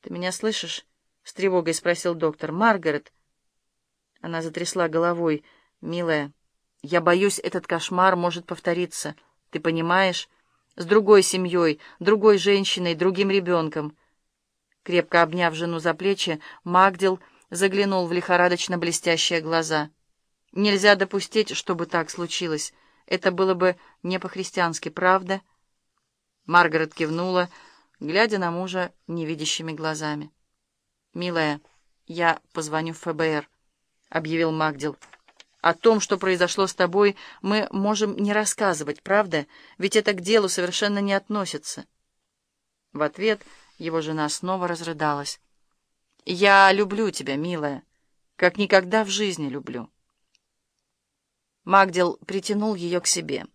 «Ты меня слышишь?» — с тревогой спросил доктор. «Маргарет!» Она затрясла головой. «Милая, я боюсь, этот кошмар может повториться. Ты понимаешь? С другой семьей, другой женщиной, другим ребенком». Крепко обняв жену за плечи, Магдил заглянул в лихорадочно блестящие глаза. «Нельзя допустить, чтобы так случилось. Это было бы не по-христиански, правда?» Маргарет кивнула, глядя на мужа невидящими глазами. «Милая, я позвоню в ФБР», — объявил Магдил. «О том, что произошло с тобой, мы можем не рассказывать, правда? Ведь это к делу совершенно не относится». В ответ его жена снова разрыдалась. «Я люблю тебя, милая, как никогда в жизни люблю». Магдил притянул ее к себе.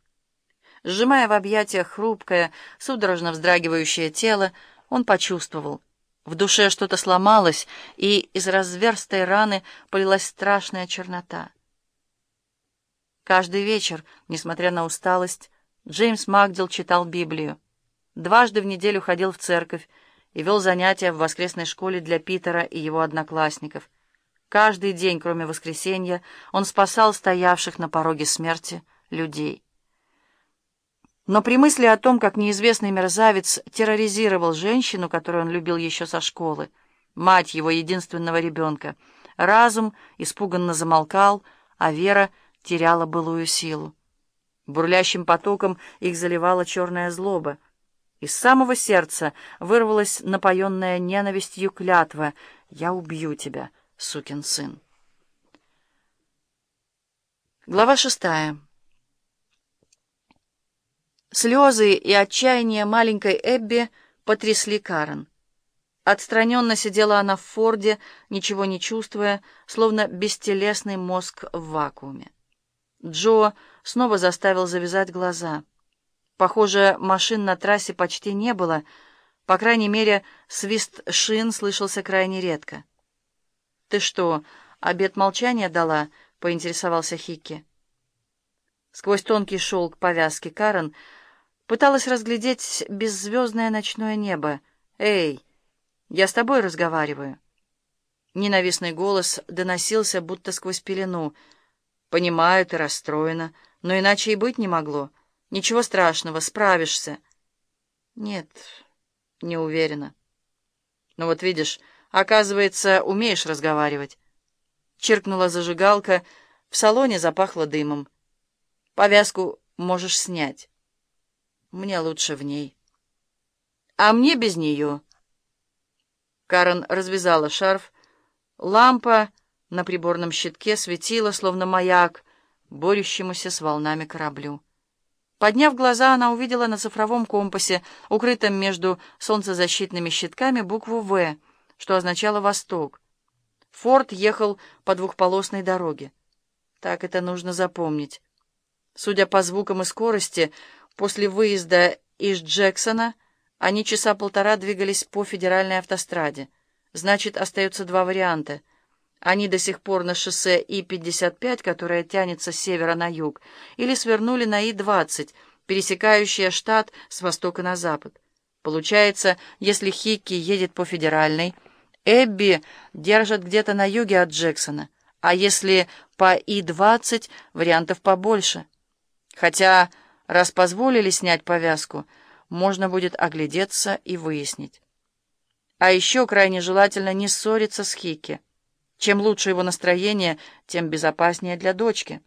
Сжимая в объятиях хрупкое, судорожно вздрагивающее тело, он почувствовал. В душе что-то сломалось, и из разверстой раны полилась страшная чернота. Каждый вечер, несмотря на усталость, Джеймс Магдил читал Библию. Дважды в неделю ходил в церковь и вел занятия в воскресной школе для Питера и его одноклассников. Каждый день, кроме воскресенья, он спасал стоявших на пороге смерти людей. Но при мысли о том, как неизвестный мерзавец терроризировал женщину, которую он любил еще со школы, мать его единственного ребенка, разум испуганно замолкал, а вера теряла былую силу. Бурлящим потоком их заливала черная злоба. Из самого сердца вырвалась напоенная ненавистью клятва «Я убью тебя, сукин сын». Глава шестая. Слезы и отчаяние маленькой Эбби потрясли Карен. Отстраненно сидела она в форде, ничего не чувствуя, словно бестелесный мозг в вакууме. Джо снова заставил завязать глаза. Похоже, машин на трассе почти не было, по крайней мере, свист шин слышался крайне редко. «Ты что, обед молчания дала?» — поинтересовался Хикки. Сквозь тонкий шелк повязки Карен — Пыталась разглядеть беззвездное ночное небо. «Эй, я с тобой разговариваю». Ненавистный голос доносился, будто сквозь пелену. «Понимаю, ты расстроена, но иначе и быть не могло. Ничего страшного, справишься». «Нет, не уверена». «Ну вот видишь, оказывается, умеешь разговаривать». Чиркнула зажигалка, в салоне запахло дымом. «Повязку можешь снять». Мне лучше в ней. А мне без нее. Карен развязала шарф. Лампа на приборном щитке светила, словно маяк, борющемуся с волнами кораблю. Подняв глаза, она увидела на цифровом компасе, укрытом между солнцезащитными щитками, букву «В», что означало «Восток». Форд ехал по двухполосной дороге. Так это нужно запомнить. Судя по звукам и скорости, После выезда из Джексона они часа полтора двигались по федеральной автостраде. Значит, остается два варианта. Они до сих пор на шоссе И-55, которое тянется с севера на юг, или свернули на И-20, пересекающее штат с востока на запад. Получается, если Хикки едет по федеральной, Эбби держат где-то на юге от Джексона, а если по И-20, вариантов побольше. Хотя... Раз позволили снять повязку, можно будет оглядеться и выяснить. А еще крайне желательно не ссориться с Хикки. Чем лучше его настроение, тем безопаснее для дочки.